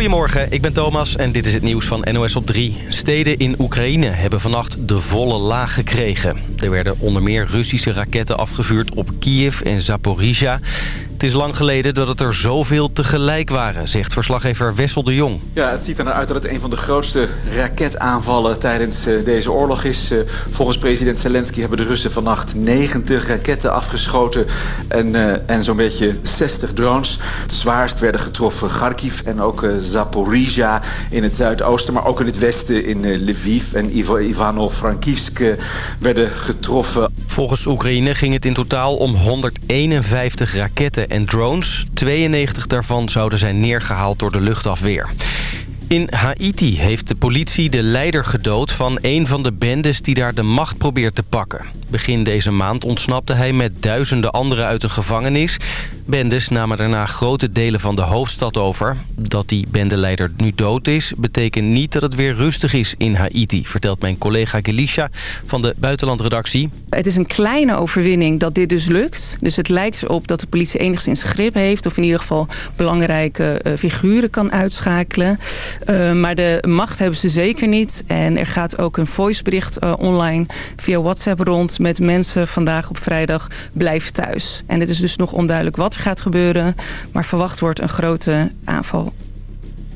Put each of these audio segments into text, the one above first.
Goedemorgen, ik ben Thomas en dit is het nieuws van NOS op 3. Steden in Oekraïne hebben vannacht de volle laag gekregen. Er werden onder meer Russische raketten afgevuurd op Kiev en Zaporizhia. Het is lang geleden dat het er zoveel tegelijk waren, zegt verslaggever Wessel de Jong. Ja, het ziet er naar uit dat het een van de grootste raketaanvallen tijdens uh, deze oorlog is. Uh, volgens president Zelensky hebben de Russen vannacht 90 raketten afgeschoten en, uh, en zo'n beetje 60 drones. Het zwaarst werden getroffen Kharkiv en ook Zaporizhia in het zuidoosten, maar ook in het westen in Lviv en Ivano-Frankivsk werden getroffen. Volgens Oekraïne ging het in totaal om 151 raketten en drones. 92 daarvan zouden zijn neergehaald door de luchtafweer. In Haiti heeft de politie de leider gedood van een van de bendes die daar de macht probeert te pakken. Begin deze maand ontsnapte hij met duizenden anderen uit een gevangenis. Bendes namen daarna grote delen van de hoofdstad over. Dat die bendeleider nu dood is, betekent niet dat het weer rustig is in Haiti... vertelt mijn collega Gelisha van de buitenlandredactie. Het is een kleine overwinning dat dit dus lukt. Dus het lijkt erop dat de politie enigszins grip heeft... of in ieder geval belangrijke uh, figuren kan uitschakelen. Uh, maar de macht hebben ze zeker niet. En er gaat ook een voicebericht uh, online via WhatsApp rond... met mensen vandaag op vrijdag blijf thuis. En het is dus nog onduidelijk wat gaat gebeuren. Maar verwacht wordt een grote aanval.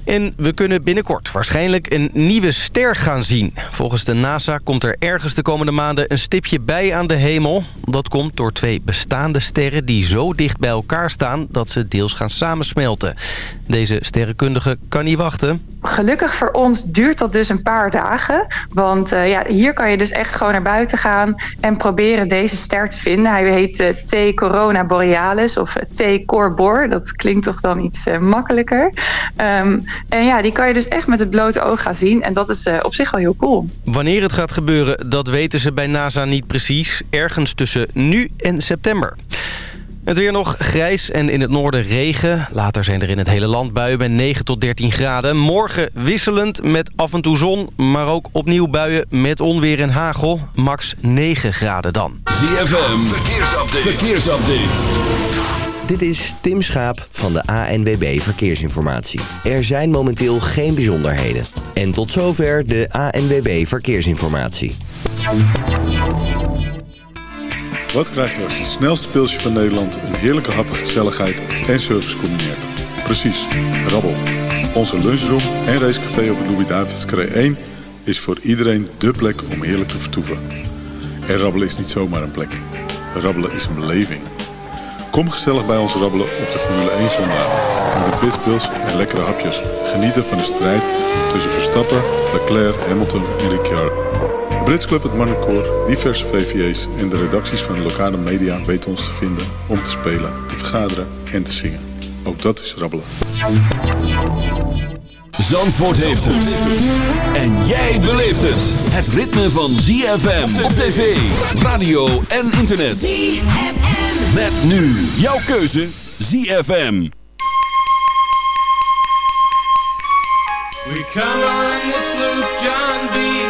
En we kunnen binnenkort waarschijnlijk een nieuwe ster gaan zien. Volgens de NASA komt er ergens de komende maanden een stipje bij aan de hemel. Dat komt door twee bestaande sterren die zo dicht bij elkaar staan... dat ze deels gaan samensmelten. Deze sterrenkundige kan niet wachten. Gelukkig voor ons duurt dat dus een paar dagen. Want uh, ja, hier kan je dus echt gewoon naar buiten gaan en proberen deze ster te vinden. Hij heet uh, T. Corona Borealis of T. Corbor. Dat klinkt toch dan iets makkelijker. Um, en ja, die kan je dus echt met het blote oog gaan zien. En dat is op zich wel heel cool. Wanneer het gaat gebeuren, dat weten ze bij NASA niet precies. Ergens tussen nu en september. Het weer nog grijs en in het noorden regen. Later zijn er in het hele land buien bij 9 tot 13 graden. Morgen wisselend met af en toe zon, maar ook opnieuw buien met onweer en hagel. Max 9 graden dan. ZFM, verkeersupdate. verkeersupdate. Dit is Tim Schaap van de ANWB Verkeersinformatie. Er zijn momenteel geen bijzonderheden. En tot zover de ANWB Verkeersinformatie. Wat krijg je als het snelste pilsje van Nederland... een heerlijke hap, gezelligheid en service combineert? Precies, rabbel. Onze lunchroom en racecafé op de Louis-David's 1... is voor iedereen dé plek om heerlijk te vertoeven. En rabbelen is niet zomaar een plek. Rabbelen is een beleving. Kom gezellig bij ons rabbelen op de Formule 1 zondag. Met de pitbulls en lekkere hapjes. Genieten van de strijd tussen Verstappen, Leclerc, Hamilton en Ricciardo. Brits Club, het Marnecoor, diverse VVA's en de redacties van de lokale media weten ons te vinden om te spelen, te vergaderen en te zingen. Ook dat is rabbelen. Zandvoort heeft het. En jij beleeft het. Het ritme van ZFM op tv, radio en internet. ZFM. Met nu jouw keuze ZFM. We come on this loop, John B.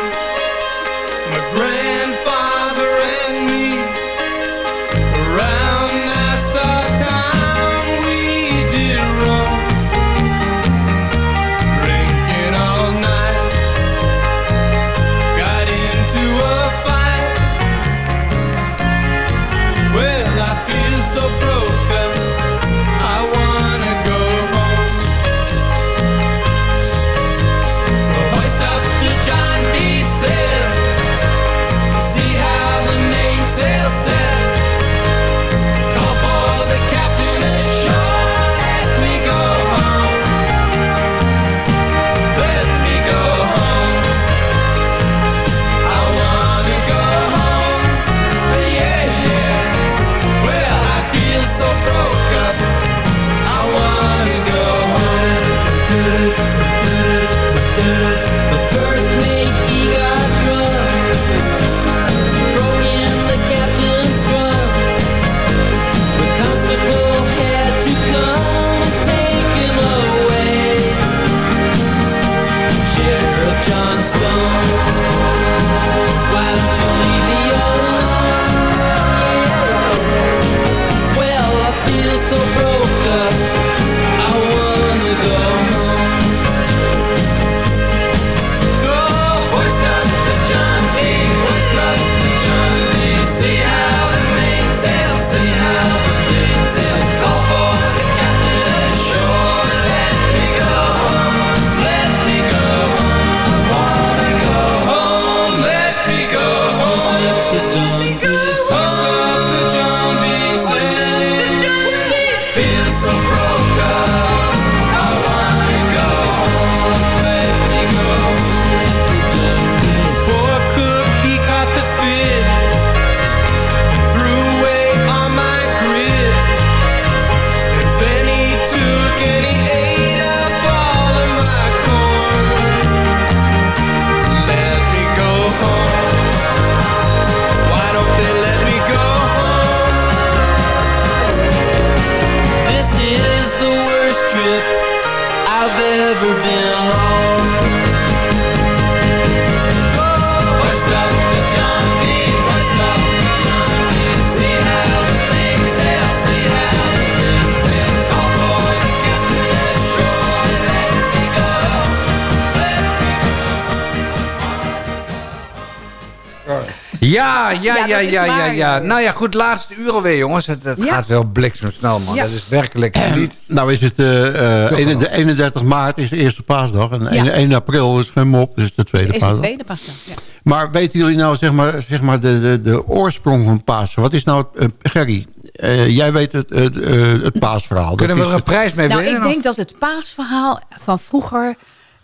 Ja, ja, Ja, ja, ja, ja. Nou ja, goed, laatste uur alweer, jongens. Het, het Ja. gaat wel bliksemsnel, man. Ja. Dat is werkelijk niet... Nou is het eh, eh, de 31 maart is de eerste paasdag. En Ja. 1, 1 april is geen mop, dus de tweede Is de paasdag. tweede pas dan. Ja. Maar weten jullie nou zeg maar, zeg maar de, de, de oorsprong van Pasen? Wat is nou, eh, Gerry, eh, jij weet het, het paasverhaal. Kunnen we er een prijs mee Nou, winnen? ik denk dat het paasverhaal van vroeger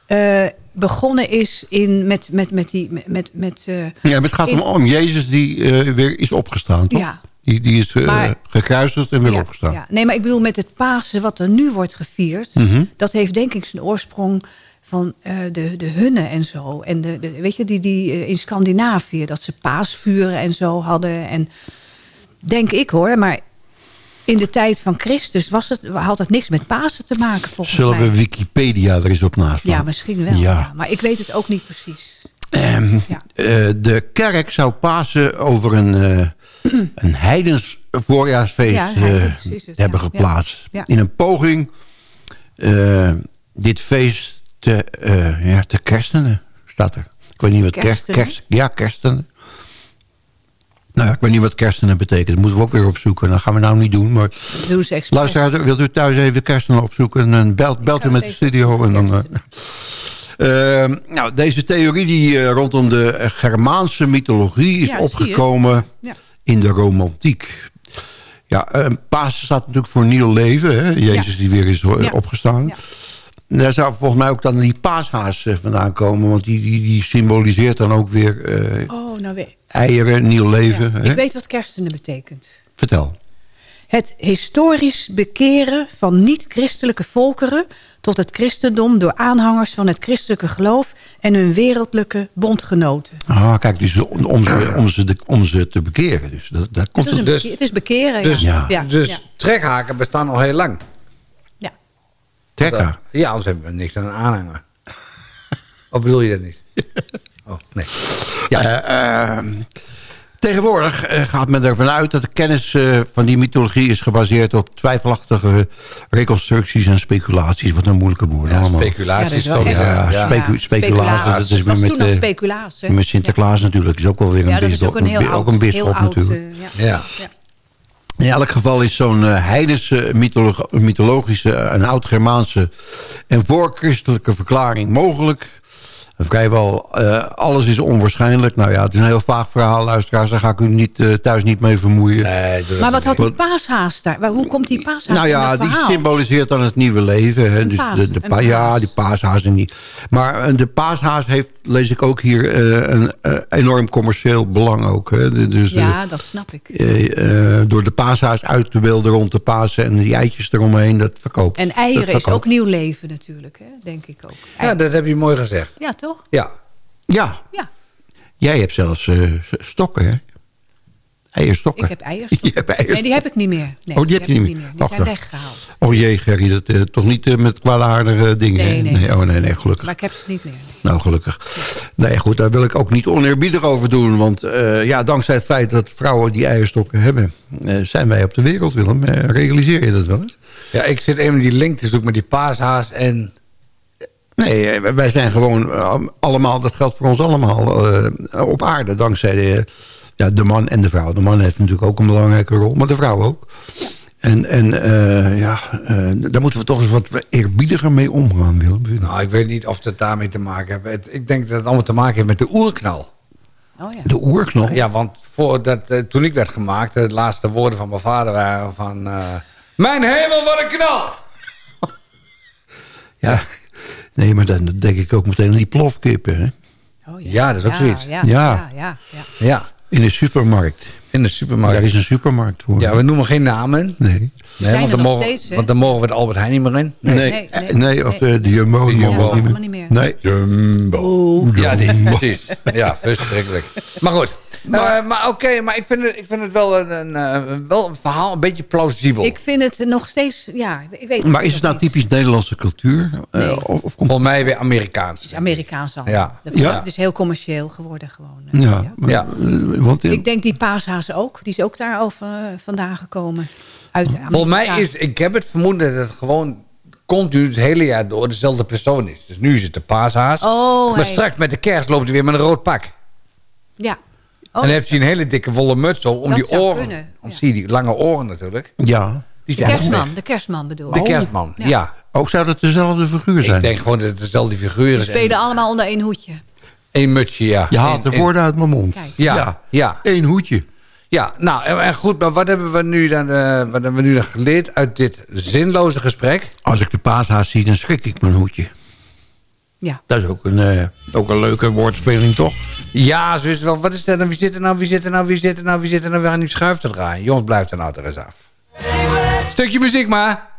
eh, begonnen is in, met, met, met die... Met, met, eh, Ja, maar het gaat om, in- om Jezus die eh, weer is opgestaan, toch? Ja. Die, die is eh, Maar- gekruisigd en weer ja, opgestaan. ja. Nee, maar ik bedoel met het Pasen wat er nu wordt gevierd... Mhm. dat heeft denk ik zijn oorsprong van de, de hunnen en zo. En de, de, weet je, die, die in Scandinavië, dat ze paasvuren en zo hadden. En denk ik hoor, maar in de tijd van Christus was het, had het niks met Pasen te maken volgens Zullen mij. we Wikipedia er eens op naast Ja, misschien wel. Ja. ja. Maar ik weet het ook niet precies. Ehm, Ja. eh, de kerk zou Pasen over een, eh, een heidens voorjaarsfeest Ja, eh, heidens is het, hebben geplaatst. In een poging dit feest te, ja, te kerstenen, staat er. Ik weet niet wat kerst, kerst, ja, kerstenen. Nou ja, ik weet niet wat kerstenen betekent. Dat moeten we ook weer opzoeken. Dat gaan we nou niet doen. Maar doen luisteraar, wilt u thuis even kerstenen opzoeken? En belt, belt ga u met de studio. En dan, eh. Ehm, nou, deze theorie die, eh, rondom de eh, Germaanse mythologie is Ja, opgekomen Ja. in de romantiek. Ja, eh, Pasen staat natuurlijk voor nieuw leven. Hè? Jezus die weer is eh, Ja. opgestaan. Daar zou volgens mij ook dan die paashaas eh, vandaan komen. Want die, die, die symboliseert dan ook weer eh, Oh, nou weet eieren, nieuw leven. hè? Ik weet wat kerstenen betekent. Vertel. Het historisch bekeren van niet-christelijke volkeren tot het christendom door aanhangers van het christelijke geloof en hun wereldlijke bondgenoten. Ah, kijk, dus om, om, ze, om, ze, de- om ze te bekeren. Dus dat, daar Het komt. Dus- het is bekeren. Dus, ja. Ja. Ja, dus ja, trekhaken bestaan al heel lang. Ja. Anders hebben we niks aan een aanhanger. of bedoel je dat niet? Oh, nee. Ja. Eh, ehm, tegenwoordig eh, gaat men ervan uit dat de kennis eh, van die mythologie is gebaseerd op twijfelachtige reconstructies en speculaties. Wat een moeilijke woorden ja, allemaal. speculaties Ja, toch? echt- Ja, ja. specu- speculaties. Dat is met, met Sinterklaas natuurlijk. is ook wel weer een Ja, dat is bisschop. ook een heel ook oud, een bisschop heel oud, natuurlijk. ja. In elk geval is zo'n eh, heidense mytholo- mythologische en oud-Germaanse en voorchristelijke verklaring mogelijk. Vrijwel eh, alles is onwaarschijnlijk. Nou ja, het is een heel vaag verhaal, luisteraars. Daar ga ik u niet, eh, thuis niet mee vermoeien. Nee, Maar wat had die paashaas daar? Waar- Hoe komt die paashaas Nou ja, die symboliseert dan het nieuwe leven. Hè? Dus paas, de, pa- Ja, die paashaas. En die. Maar eh, de paashaas heeft, lees ik ook hier, eh, een enorm commercieel belang ook. Hè? Dus, Ja, dat snap ik. door de paashaas uit te beelden rond de Pasen en die eitjes eromheen, dat verkoopt. En eieren is ook nieuw leven natuurlijk, hè? denk ik ook. Ja, dat heb je mooi gezegd. Ja, toch? Ja. Ja, Ja, jij hebt zelfs eh, stokken, hè? Eierstokken. ik heb eierstokken. Je hebt eierstokken. Nee, die heb ik niet meer. Nee, Oh, die heb je niet meer. Die zijn weggehaald. Oh jee, Gerry, dat, eh, toch niet eh, met kwaadaardige dingen? Nee, nee. Oh nee, nee, gelukkig. Maar ik heb ze niet meer. Nou, gelukkig. Nee, goed, daar wil ik ook niet oneerbiedig over doen. Want eh, ja, dankzij het feit dat vrouwen die eierstokken hebben... eh, zijn wij op de wereld, Willem. Eh, realiseer je dat wel eens? ja, ik zit even die link te zoeken met die paashaas en... Nee, eh, wij zijn gewoon eh, allemaal... dat geldt voor ons allemaal eh, op aarde. Dankzij de, ja, de man en de vrouw. De man heeft natuurlijk ook een belangrijke rol, maar de vrouw ook. En, en eh, ja, eh, daar moeten we toch eens wat eerbiediger mee omgaan, Willem. Nou, ik weet niet of het daarmee te maken heeft. Ik denk dat het allemaal te maken heeft met de oerknal. Oh ja. De oerknal? Ja, want voordat, toen ik werd gemaakt... de laatste woorden van mijn vader waren van... eh, mijn hemel, wat een knal! Ja. Nee, maar dan denk ik ook meteen aan die plofkippen, hè? Oh, Ja, dat is ook zoiets. Ja, Ja. ja, ja, ja. Ja, In de supermarkt. in de supermarkt. Daar is een supermarkt voor. Ja, we noemen geen namen. Nee. Nee, want, dan mogen, steeds, want dan mogen we het Albert Heijn niet meer in. Nee, Nee, nee, nee, nee, of nee. de, de Jumbo. De Jumbo. niet meer. Nee. Jumbo. Ja, die, precies. Ja, verschrikkelijk. Maar goed, Maar, maar oké, maar ik vind het, ik vind het wel, een, een, eh, wel een verhaal een beetje plausibel. Ik vind het nog steeds... Ja, ik weet Maar is het nou typisch Nederlandse cultuur? Eh, Nee. of, of komt Volgens mij weer Amerikaans. Het is Amerikaans al. Ja. Dat- Ja. Het is heel commercieel geworden gewoon. ja, maar, Ja. eh, want in- Ik denk die paashaas ook. Die is ook daar over vandaan gekomen. Uit Amerika. Volgens mij is, ik heb het vermoeden dat het gewoon continu het hele jaar door dezelfde persoon is. Dus nu is het de paashaas. Oh, maar straks met de kerst loopt hij weer met een rood pak. Ja. Oh, en dan heeft hij een hele dikke volle muts op om Dat die zou oren. kunnen, Dan ja. zie je die lange oren natuurlijk. ja. Die de kerstman. weg. De kerstman bedoel De ik. kerstman, Ja. ja. Ook zou dat dezelfde figuur zijn? Ik denk gewoon dat het dezelfde figuur is. spelen allemaal onder één hoedje. Eén mutsje, ja. Je haalt de woorden uit mijn mond. Kijk. Ja, Ja. ja. Eén hoedje. Ja, nou, en, en goed, maar wat hebben we nu dan, eh, wat hebben we nu dan geleerd uit dit zinloze gesprek? Als ik de paashaas zie, dan schrik ik mijn hoedje. Ja. Dat is ook een, eh, ook een leuke woordspeling, toch? Ja, zo is het wel. Wat is dat? Wie zit er nou? Wie zit er nou? Wie zit er nou? Wie zit er nou weer aan die schuif te draaien? Jongens, blijft er nou er eens af. Stukje muziek maar.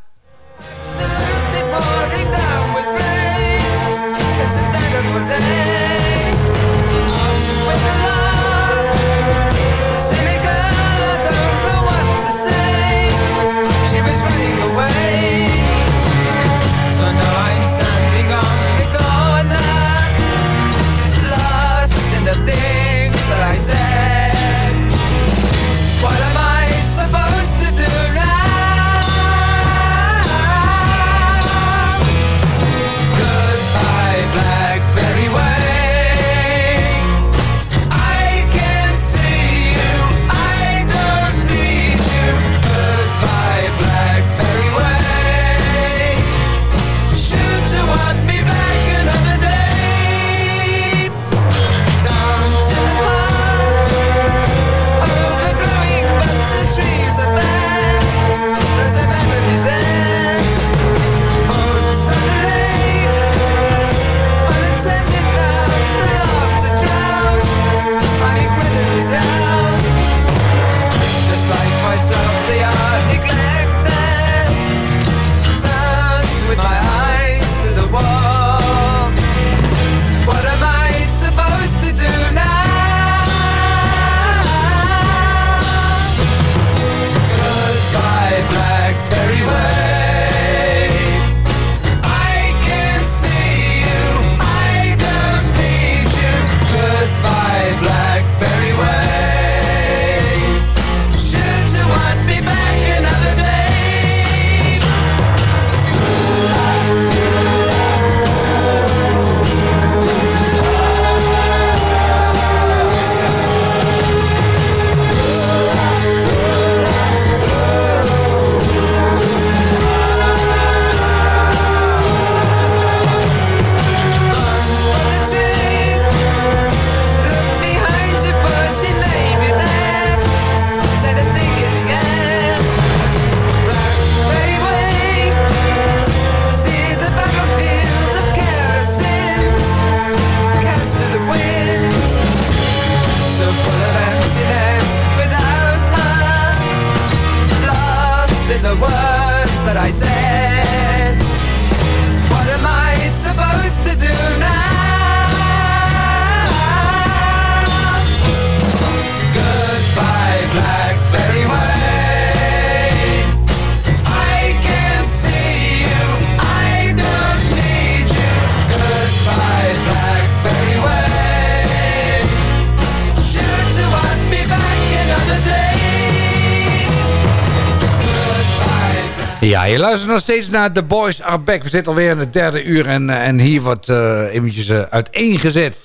Je luistert nog steeds naar The Boys Are Back. We zitten alweer in het derde uur en, eh, en hier wordt eh eventjes eh, uiteengezet.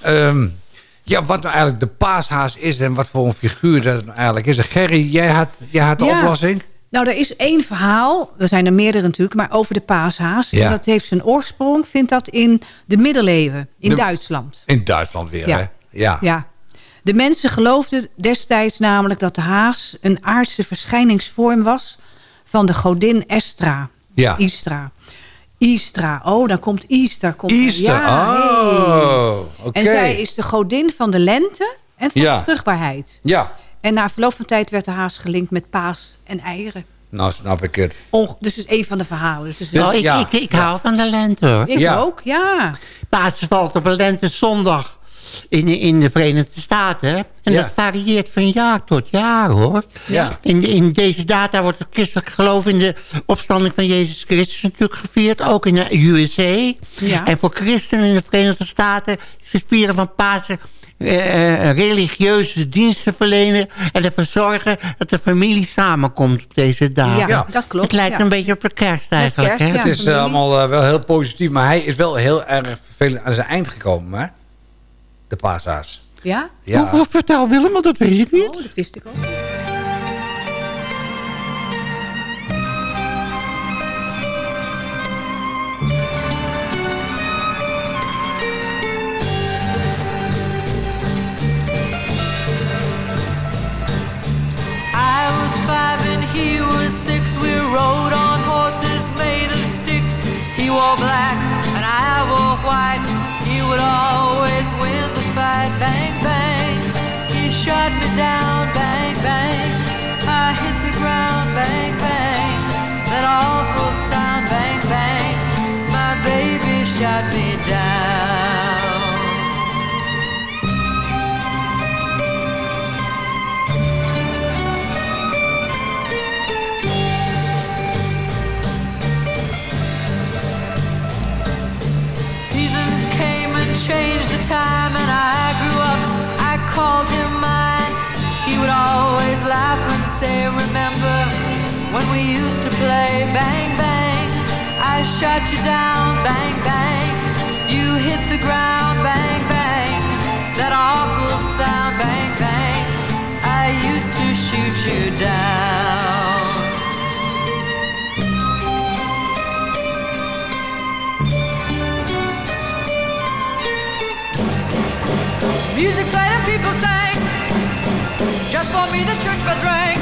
Ehm, ja, wat nou eigenlijk de paashaas is en wat voor een figuur dat nou eigenlijk is. Gerry, jij had, jij had de Ja. oplossing? Nou, er is één verhaal. Er zijn er meerdere natuurlijk, maar over de paashaas. Ja. En dat heeft zijn oorsprong, vindt dat in de middeleeuwen. In De- Duitsland. In Duitsland weer, Ja. hè? Ja. Ja. De mensen geloofden destijds namelijk dat de haas een aardse verschijningsvorm was van de godin Estra. Ja. Istra. Istra. Oh, dan komt Easter. Komt. Easter, Ja, oh, hey. oké. En zij is de godin van de lente en van Ja. de vruchtbaarheid. Ja. En na verloop van tijd werd de haas gelinkt met paas en eieren. Nou snap ik het. Onge- dus dat is één van de verhalen. Dus Dus- Nou, ik, ja. ik, ik hou van de lente, hoor. ik Ja. ook, ja. Pasen valt op een lente zondag. In, in de Verenigde Staten. En Ja. dat varieert van jaar tot jaar, hoor. Ja. In, in deze data wordt het christelijk geloof in de opstanding van Jezus Christus natuurlijk gevierd. Ook in de USA. Ja. En voor christenen in de Verenigde Staten is het vieren van Pasen... eh, eh, religieuze diensten verlenen en ervoor zorgen dat de familie samenkomt op deze dagen. Ja, dat klopt, Het lijkt ja. een beetje op de kerst eigenlijk. kerst, hè? ja. Het is eh, allemaal wel heel positief, maar hij is wel heel erg vervelend aan zijn eind gekomen, hè? De paashaas. Ja? Ja. Hoe- hoe- vertel Willem, want dat weet ik niet. Oh, dat wist ik ook. I was five and he was six. We rode on horses made of sticks. He wore black and I wore white. He would always down. We used to play bang bang? I shot you down, bang bang. You hit the ground, bang bang. That awful sound, bang bang. I used to shoot you down. Music played and people sang. Just for me, the church bells rang.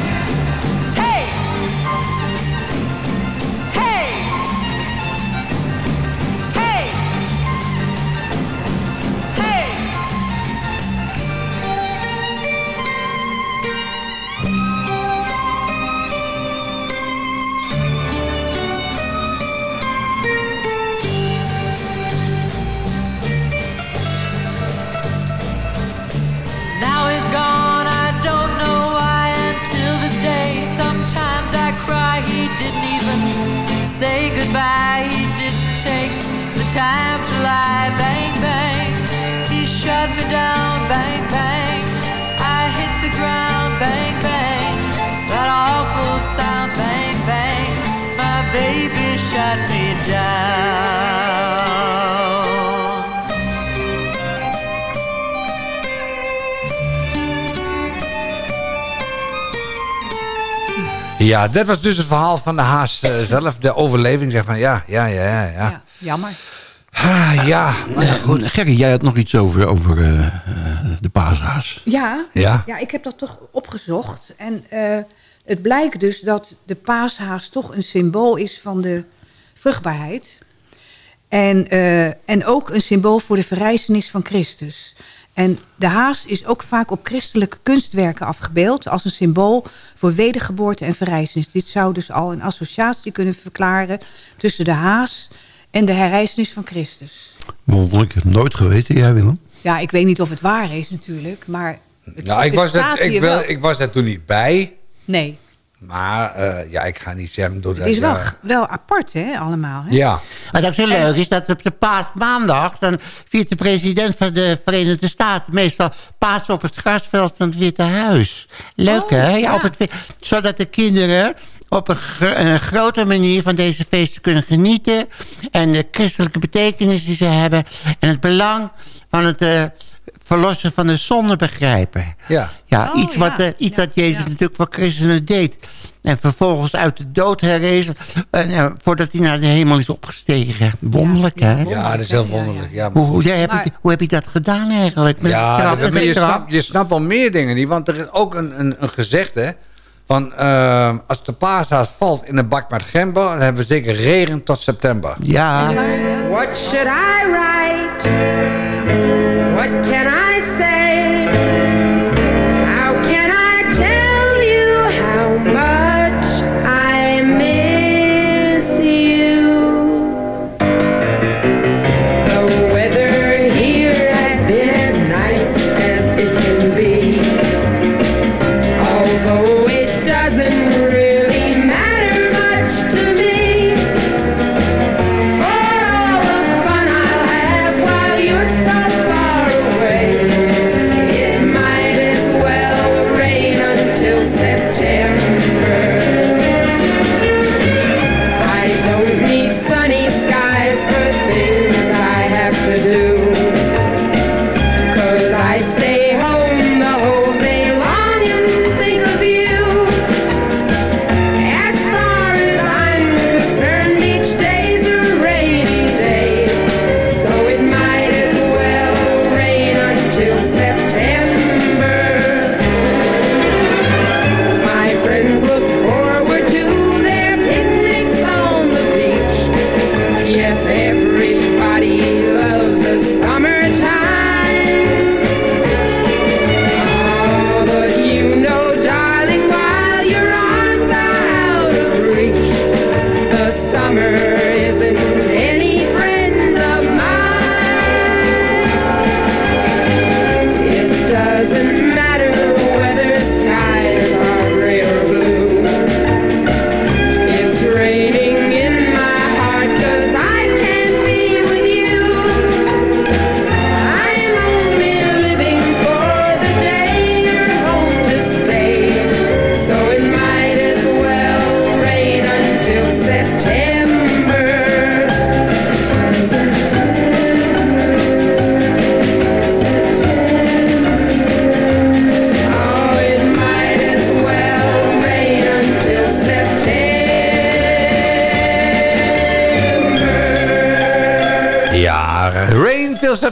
Time to lie. Bang, bang, he shut me down. Bang, bang, I hit the ground. Bang, bang, that awful sound. Bang, bang, my baby shut me down. Ja, dat was dus het verhaal van de haas eh, zelf. De overleving, zeg ja, ja, ja, ja. ja. Ja, jammer. Ah, ja. Nou ja, goed. Gerry, jij had nog iets over, over eh, eh, de paashaas. Ja, Ja. ja, ik heb dat toch opgezocht. En eh, het blijkt dus dat de paashaas toch een symbool is van de vruchtbaarheid. En, eh, en ook een symbool voor de verrijzenis van Christus. En de haas is ook vaak op christelijke kunstwerken afgebeeld... als een symbool voor wedergeboorte en verrijzenis. Dit zou dus al een associatie kunnen verklaren... tussen de haas en de herrijzenis van Christus. Wonderlijk, ik heb nooit geweten, jij Willem. Ja, ik weet niet of het waar is natuurlijk, maar... Het, Nou, ik het was, staat er, ik, wel. ik was er toen niet bij. Nee, Maar eh, ja, ik ga niet zeggen... Door het is wel, wel apart, hè, allemaal. Hè? Ja. Wat ook zo leuk is, dat op de paasmaandag... dan viert de president van de Verenigde Staten... meestal paas op het grasveld van het Witte Huis. Leuk, Oh, hè? Ja, ja. Op het, zodat de kinderen op een, gro- een grote manier van deze feesten kunnen genieten... en de christelijke betekenis die ze hebben... en het belang van het eh, verlossen van de zonde begrijpen. Ja. Ja, Oh, iets, wat, ja. eh, iets Ja, dat Jezus ja. natuurlijk voor christenen deed. En vervolgens uit de dood herrezen... En, eh, voordat hij naar de hemel is opgestegen. Wonderlijk, hè? ja, dat is heel wonderlijk. Ja, Hoe, hoe, heb Maar- je, hoe heb je dat gedaan eigenlijk? Met Ja, dat- maar je, snapt, je snapt wel meer dingen niet. Want er is ook een, een, een gezegde... van eh, als de paashaas valt in een bak met gember... dan hebben we zeker regen tot september. Ja, What should I write? What can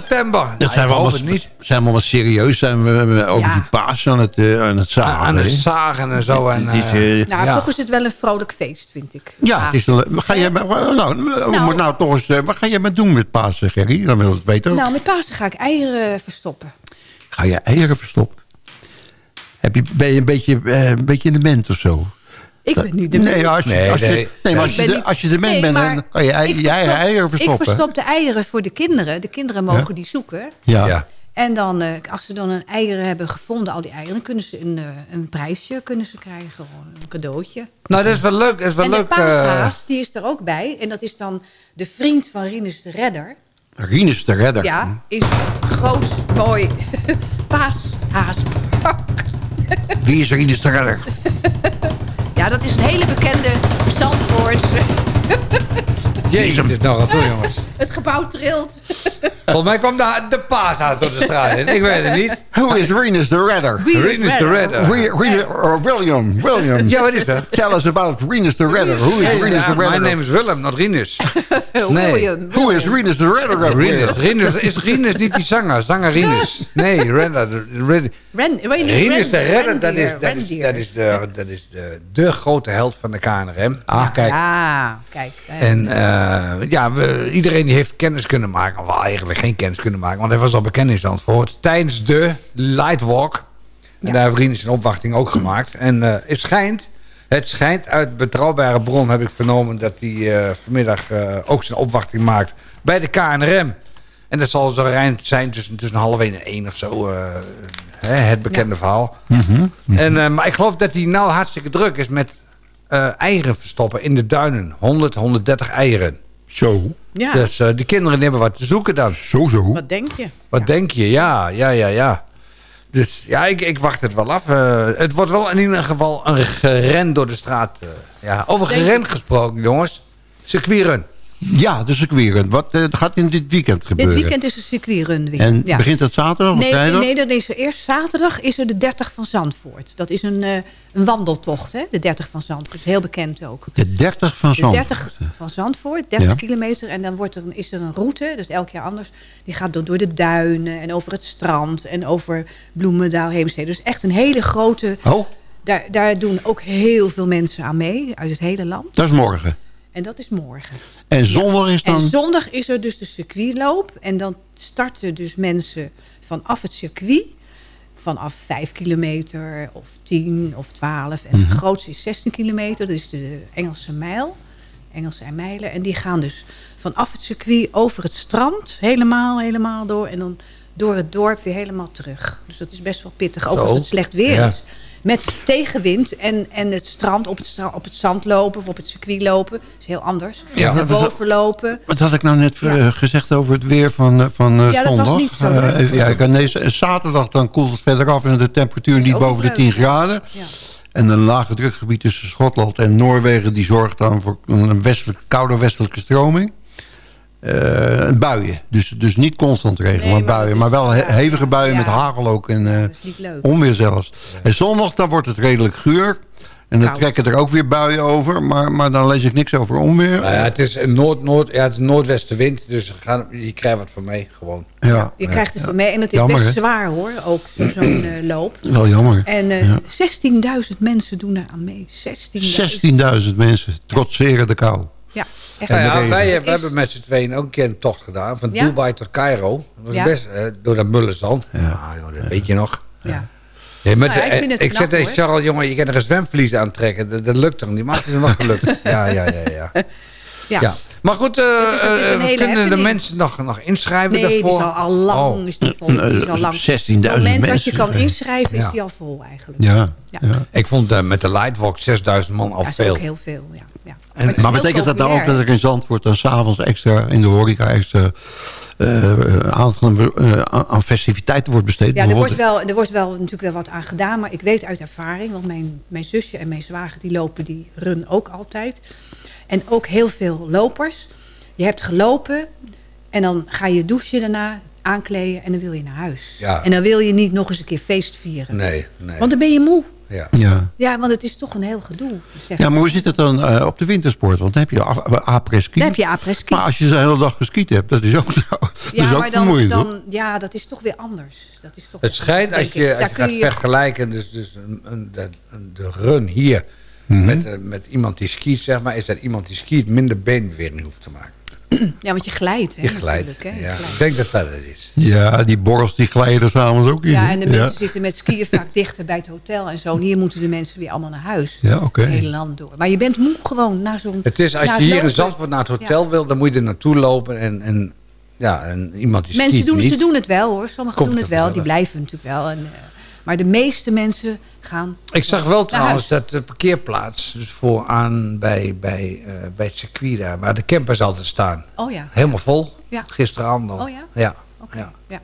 September. Dat zijn we Nou, ik hoop allemaal, niet. zijn we allemaal serieus. Zijn we, we over Ja. die paas aan het, eh, aan het zagen. Aan het zagen en zo. En, eh, eh, Nou, Ja. toch is het wel een vrolijk feest, vind ik. ja, het is een, ga jij, nou, nou, moet nou toch eens, eh, wat ga jij met doen met Pasen, Gerry? Dan wil ik het weten ook. Nou, met Pasen ga ik eieren verstoppen. Ga je eieren verstoppen? Heb je, ben je een beetje, eh, een beetje in de ment of zo? Ik ben niet de Nee, als je, Nee, als je, nee. nee, maar als je, de, als je de Nee, bent, dan kan je ei- eigen verstop- eieren verstoppen. Ik verstop de eieren voor de kinderen. De kinderen mogen die zoeken. Ja. Ja. En dan, eh, als ze dan een eieren hebben gevonden, al die eieren... dan kunnen ze een, eh, een prijsje kunnen ze krijgen. Gewoon een cadeautje. Nou, dat is wel leuk. Dat is wel en leuk. de eh, paashaas, die is er ook bij. En dat is dan de vriend van Rinus de Redder. Rinus de redder. Ja, is een groot, mooi paashaaspak. Wie is Rinus de redder? Ja, dat is een hele bekende Zandvoortse. Jezus, dit is nogal toe, jongens. Het gebouw trilt. Volgens mij kwam de, de paashaas door de straat in. Ik weet het niet. Who is Rinus de redder? Rinus de Redder. Re- Rinus- or William, William. Ja, wat is dat? Tell us about Rinus de redder. Who is Hey, Rinus ja, de redder? Mijn naam is Willem, not Rinus. Nee. William. Who is Rinus de redder? weer? Rinus. Is Rinus niet die zanger? Zanger Rinus. Nee, Redder. Ren- Ren, Ren, Rinus de Redder, dat is, dat is, dat is, de, dat is de, de grote held van de KNRM. Ah, kijk. Ja, kijk. En eh, ja, we, iedereen die heeft kennis kunnen maken. Wel eigenlijk geen kennis kunnen maken. Want hij was al bekend in Zandvoort. Tijdens de Lightwalk. En daar heeft een opwachting ook gemaakt. En eh, het schijnt... Het schijnt uit betrouwbare bron heb ik vernomen... dat hij eh, vanmiddag eh, ook zijn opwachting maakt bij de KNRM. En dat zal zo eind zijn tussen, tussen half één en één of zo. eh, hè, het bekende verhaal. En, eh, maar ik geloof dat hij nou hartstikke druk is met eh, eieren verstoppen in de duinen. 100, 130 eieren. Zo. Ja, Dus eh, die kinderen hebben wat te zoeken dan. Zo, zo. wat denk je? Wat denk je? Ja, ja, ja, ja. Dus ja, ik, ik wacht het wel af. Eh, het wordt wel in ieder geval een geren door de straat. ja. Over Denk geren gesproken, jongens. Circuitrun. Ja, dus ik weer. een- Wat eh, gaat in dit weekend gebeuren? Dit weekend is een circuitrun weer. En ja. begint het zaterdag of Nee, vrijdag? nee, dat is er eerst zaterdag is er de 30 van Zandvoort. Dat is een, eh, een wandeltocht, hè? de 30 van Zandvoort. Heel bekend ook. De 30 van De Zandvoort. 30 van Zandvoort, 30 Ja. kilometer. En dan wordt er is er een route, dus elk jaar anders. Die gaat door, door de duinen en over het strand en over Bloemendaal, Heemstede. Dus echt een hele grote... Oh, Daar, daar doen ook heel veel mensen aan mee, uit het hele land. dat is morgen. En dat is morgen. En zondag is dan... En zondag is er dus de circuitloop. En dan starten dus mensen vanaf het circuit. Vanaf 5 kilometer of 10 of 12. En Mhm. de grootste is 16 kilometer. Dat is de Engelse mijl. Engelse mijlen. En die gaan dus vanaf het circuit over het strand. Helemaal, helemaal door. En dan door het dorp weer helemaal terug. Dus dat is best wel pittig. Ook Zo. als het slecht weer Ja. is. Met tegenwind en, en het strand op het, op het zand lopen of op het circuit lopen. is heel anders. Ja. Naar boven lopen. Wat had ik nou net eh, Ja. gezegd over het weer van, eh, van eh, Ja, dat was zondag? niet zo even kijken. Nee, zaterdag dan koelt het verder af en de temperatuur niet boven de leuk, 10 ja. graden. Ja. En een lage drukgebied tussen Schotland en Noorwegen... die zorgt dan voor een westelijk, koude westelijke stroming. Eh, buien. Dus, dus niet constant regen, Nee, maar maar buien. maar wel hevige buien Ja. met hagel ook. En eh, onweer zelfs. En zondag dan wordt het redelijk guur. En dan Koud. trekken er ook weer buien over. Maar, maar dan lees ik niks over onweer. Nou ja, het is een noord, noord, ja, het is noordwestenwind. Dus ga, je krijgt wat van mee, gewoon. Ja, Je krijgt het van mij. En het is Jammer, best zwaar hoor, ook zo'n eh, loop. wel jammer. En eh, Ja. 16.000 mensen doen daar aan mee. 16.000. 16.000 mensen trotseren de kou. Ja, echt. Nou ja, wij, we is- hebben met z'n tweeën ook een keer een tocht gedaan. Van Ja? Dubai tot Cairo. Dat was Ja. best eh, door dat mullenzand. Ja, joh, dat weet je nog. Ja. Nee, met Nou ik vind het ik knap, zei tegen. Charles, jongen, je kan er een zwemvlies aantrekken. Dat, dat lukt toch niet? Maar het is nog gelukt. Ja, ja, ja, ja. Ja. Maar goed, eh, Het is- het is een eh, kunnen de mensen nog, nog inschrijven Nee, die is daarvoor? al, al lang Oh. is die vol. Die is al lang. 16.000 Op het moment dat je mensen. kan inschrijven, is die al vol eigenlijk. Ja, Ja. ja. Ik vond eh, met de Lightwalk 6000 man al Dat is veel. ook heel veel, ja. En- Maar betekent dat nou ook dat er in Zandvoort dan s'avonds extra in de horeca extra eh, aantal eh, aan aan festiviteiten wordt besteed? Ja, er wordt, wel, er wordt wel natuurlijk wel wat aan gedaan. Maar ik weet uit ervaring, want mijn, mijn zusje en mijn zwager... die lopen die run ook altijd. En ook heel veel lopers. Je hebt gelopen en dan ga je douchen daarna, aankleden... en dan wil je naar huis. Ja. En dan wil je niet nog eens een keer feest vieren. Nee, nee. Want dan ben je moe. ja. Ja. Ja, want het is toch een heel gedoe. Zeg. ja, maar hoe zit het dan eh, op de wintersport? Want dan heb je a- après-ski. Dan heb je après-ski. Maar als je de hele dag geskiet hebt, dat is ook, dat ja, is ook maar dan, vermoeiend. dan, ja, dat is toch weer anders. Dat is toch Het schijnt, als je, als je gaat je- vergelijken, dus, dus een, een, de, een- de run hier Mhm. met, eh, met iemand die skiet, zeg maar, is dat iemand die skiet minder beenbeweging hoeft te maken. Ja, want je glijdt. Hè, Je glijdt. natuurlijk, hè, Ja. glijdt. Ik denk dat dat het is. Ja, die borrels die glijden er s'avonds ook in. Ja, en de mensen zitten met skiën vaak dichter bij het hotel en zo. En hier moeten de mensen weer allemaal naar huis. Ja, oké. Het hele land door. Maar je bent moe gewoon na zo'n... Het is, als je hier in. Zandvoort naar het hotel wil, dan moet je er naartoe lopen. En, en, ja, en iemand die Mensen skiet doen, niet. ze doen het wel hoor. Sommigen Komt doen het wel. Die blijven natuurlijk wel. En, eh, maar de meeste mensen gaan Ik zag wel trouwens huis. dat de parkeerplaats, dus vooraan bij, bij, eh, bij het circuit daar, waar de campers altijd staan. Oh ja. Helemaal vol. Ja. Gisteravond al. Oh ja? Ja. Oké. ja. Ja.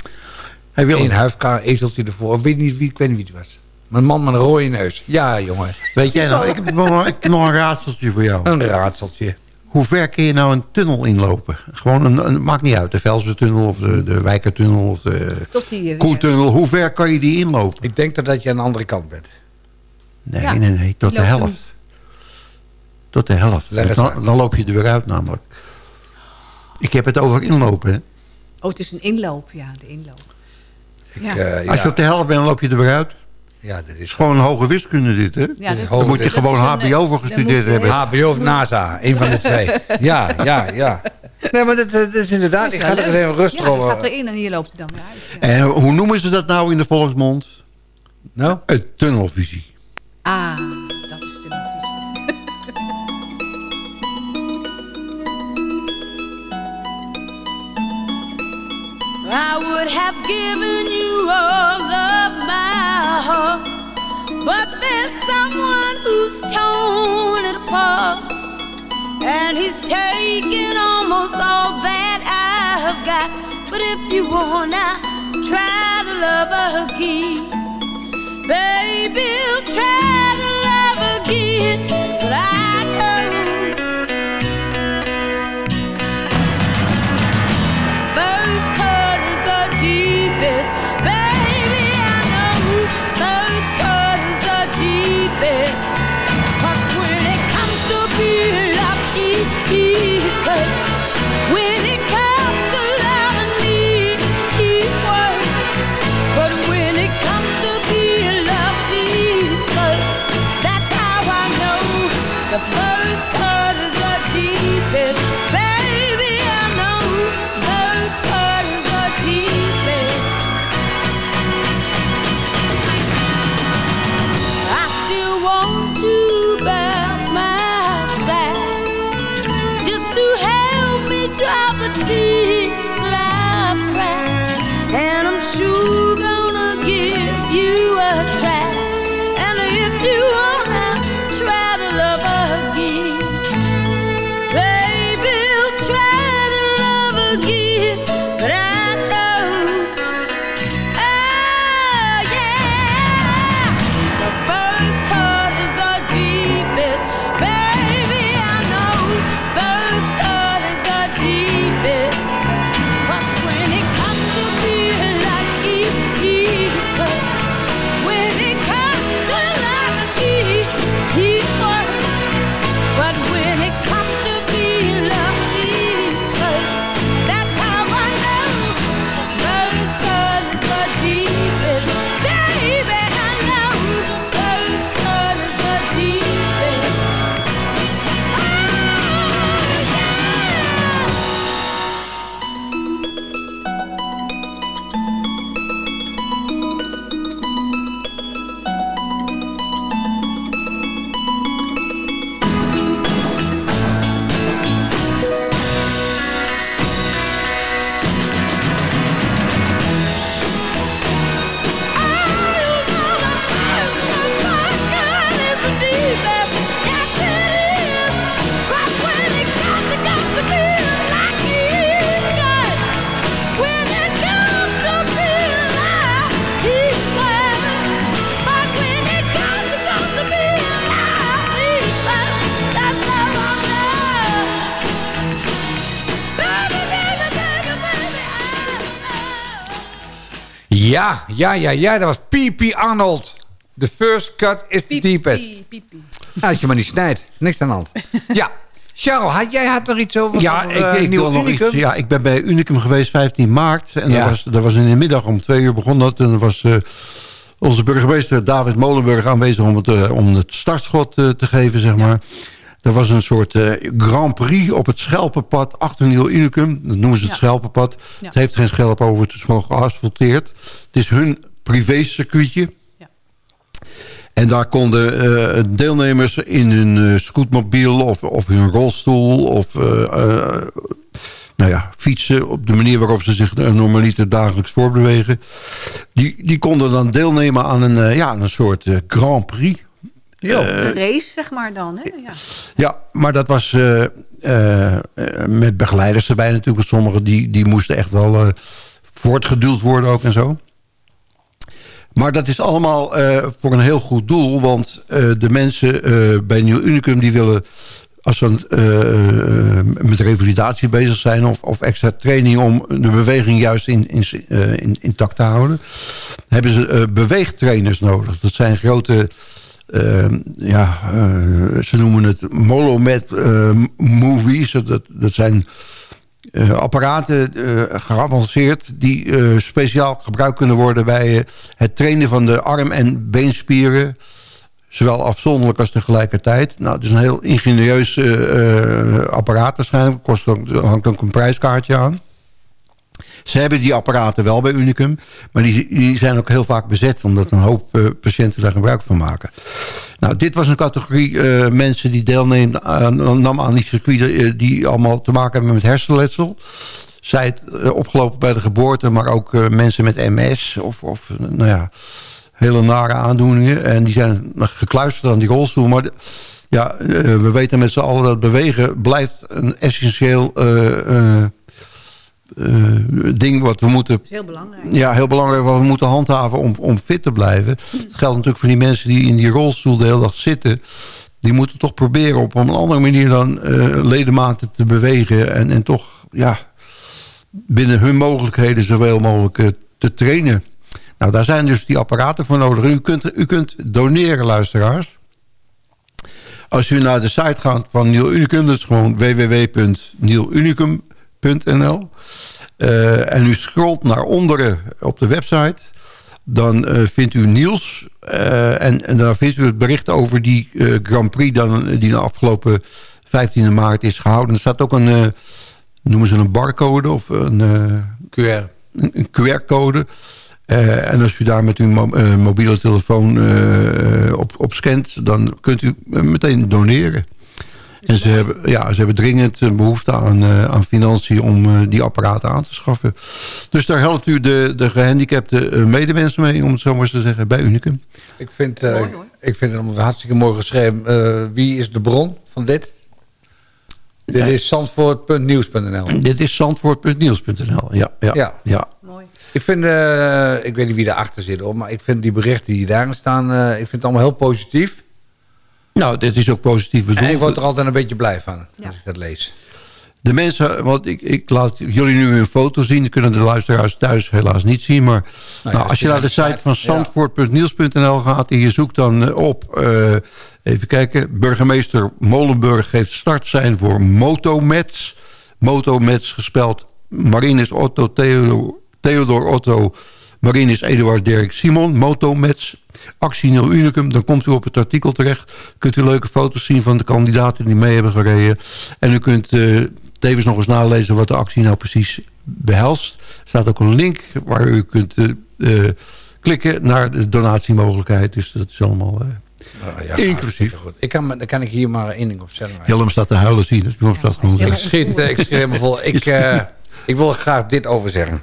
Hey, Willem, Eén huifkaar, ezeltje ervoor. Ik weet niet wie, ik weet niet wie het was. Een man met een rode neus. Ja, jongen. weet jij nou, ik heb, nog, ik heb nog een raadseltje voor jou. Een raadseltje. Hoe ver kun je nou een tunnel inlopen? Gewoon een, een maakt niet uit, de Velsertunnel of de, de Wijkertunnel of de Koentunnel. Hoe ver kan je die inlopen? Ik denk dat, dat je aan de andere kant bent. Nee, Ja. nee, nee, tot de helft. Tot de helft. Dan, dan loop je er weer uit namelijk. Ik heb het over inlopen. Hè? Oh, het is een inloop. Ja, de inloop. Ik, Ja. eh, Als je op de helft bent, dan loop je er weer uit. Ja, dat is gewoon een hoge wiskunde dit, hè? Ja, dat- Dan moet je gewoon een, eh, HBO voor gestudeerd hebben. HBO of NASA. Een van de twee. Ja, ja, ja. Nee, maar dat, dat is inderdaad... Dat is Ik ga er eens even rustig ja, je over... gaat erin en hier loopt het dan weer uit. Ja. En hoe noemen ze dat nou in de volksmond? Nou? Het tunnelvisie. Ah, I would have given you all of my heart, but there's someone who's torn it apart, and he's taken almost all that I've got. But if you wanna try to love again, baby, try to love again. Ja, ja, ja, ja. Dat was P.P. Arnold. The first cut is the deepest. Nou, dat je maar niet snijdt. Niks aan de hand. Ja. Charles, had, jij had er iets over? Ja, over, ik, eh, ik nieuw wil nog Unicum? iets. Ja, ik ben bij Unicum geweest 15 maart. En Ja. dat, was, dat was in de middag om twee uur begon dat. En er was eh, onze burgemeester David Molenburg aanwezig om het, eh, om het startschot te geven, zeg maar. Er was een soort eh, Grand Prix op het Schelpenpad achter Nieuw Unicum. Dat noemen ze het Ja. Schelpenpad. Ja. Het heeft geen schelp over, het is gewoon geasfalteerd. Het is hun privécircuitje. Ja. En daar konden eh, deelnemers in hun eh, scootmobiel of, of hun rolstoel... of nou ja, fietsen op de manier waarop ze zich normaliter dagelijks voortbewegen. Die, die konden dan deelnemen aan een, ja, een soort Grand Prix. Een race, zeg maar dan. Hè? Ja. Ja, maar dat was eh, eh, eh, met begeleiders erbij natuurlijk. Sommigen die, die moesten echt wel eh, voortgeduwd worden ook en zo. Maar dat is allemaal eh, voor een heel goed doel. Want eh, de mensen eh, bij Nieuw Unicum die willen... als ze eh, met revalidatie bezig zijn... Of, of extra training om de beweging juist in, in, eh, in, intact te houden... hebben ze eh, beweegtrainers nodig. Dat zijn grote... eh, ja, eh, ze noemen het Molomed eh, movies. Dat, dat zijn eh, apparaten geavanceerd... die speciaal gebruikt kunnen worden bij het trainen van de arm- en beenspieren... Zowel afzonderlijk als tegelijkertijd. Nou, het is een heel ingenieus apparaat waarschijnlijk. Kost hangt ook een prijskaartje aan. Ze hebben die apparaten wel bij Unicum. Maar die, die zijn ook heel vaak bezet. Omdat een hoop eh, patiënten daar gebruik van maken. Nou, dit was een categorie eh, mensen die deelnemen aan, nam aan die circuiten... eh, die allemaal te maken hebben met hersenletsel. Zij het opgelopen bij de geboorte, maar ook mensen met MS... of, of nou ja, hele nare aandoeningen. En die zijn gekluisterd aan die rolstoel. Maar ja, we weten met z'n allen dat bewegen blijft een essentieel... eh, ding wat we moeten is heel belangrijk. ja, heel belangrijk wat we moeten handhaven om, om fit te blijven. Het geldt natuurlijk voor die mensen die in die rolstoel de hele dag zitten. Die moeten toch proberen op een andere manier dan eh, ledematen te bewegen. En, en toch ja, binnen hun mogelijkheden zoveel mogelijk eh, te trainen. Nou, daar zijn dus die apparaten voor nodig. U kunt, u kunt doneren, luisteraars. Als u naar de site gaat van Nieuw Unicum, dat is gewoon www.nieuwunicum.nl. eh, en u scrolt naar onderen op de website, dan eh, vindt u Niels. eh, en, en daar vindt u het bericht over die Grand Prix dan, die de afgelopen 15 maart is gehouden. Er staat ook een, noemen ze een barcode of een... QR. een, QR-code. En als u daar met uw mo- mobiele telefoon op, op scant... dan kunt u meteen doneren. En ze hebben, ja, ze hebben dringend eh, behoefte aan, eh, aan financiën... om eh, die apparaten aan te schaffen. Dus daar helpt u de, de gehandicapte eh, medemensen mee... om het zo maar eens te zeggen, bij Unicum. Ik vind, eh, ik vind het allemaal hartstikke mooi geschreven. Eh, wie is de bron van dit? Dit is zandvoort.nieuws.nl. Dit is zandvoort.nieuws.nl. Ja, ja, Ja. ja. Ik vind, eh, ik weet niet wie erachter zit hoor, maar ik vind die berichten die daarin staan, eh, ik vind het allemaal heel positief. Nou, dit is ook positief bedoeld. En ik word er altijd een beetje blij van als ik dat lees. De mensen, want ik, ik laat jullie nu een foto zien. Dat kunnen de luisteraars thuis helaas niet zien. Maar nou, ja, als je naar de site van zandvoort.niels.nl gaat... en je zoekt dan eh, op, eh, even kijken... burgemeester Molenburg geeft startsein voor Motomets. Motomets gespeld Marinus Otto Theodor, Theodor Otto... Marinus Eduard Dirk Simon, Motomets, actie Nul Unicum. Dan komt u op het artikel terecht. Kunt u leuke foto's zien van de kandidaten die mee hebben gereden. En u kunt eh, tevens nog eens nalezen wat de actie nou precies behelst. Er staat ook een link waar u kunt eh, eh, klikken naar de donatiemogelijkheid. Dus dat is allemaal eh, Nou ja, inclusief. goed. Ik kan, dan kan ik hier maar één ding op zeggen. Willem staat te huilen, zie je. dat. Willem staat gewoon Ik schiet, ik schiet helemaal vol. Ik, eh, ik wil er graag dit over zeggen.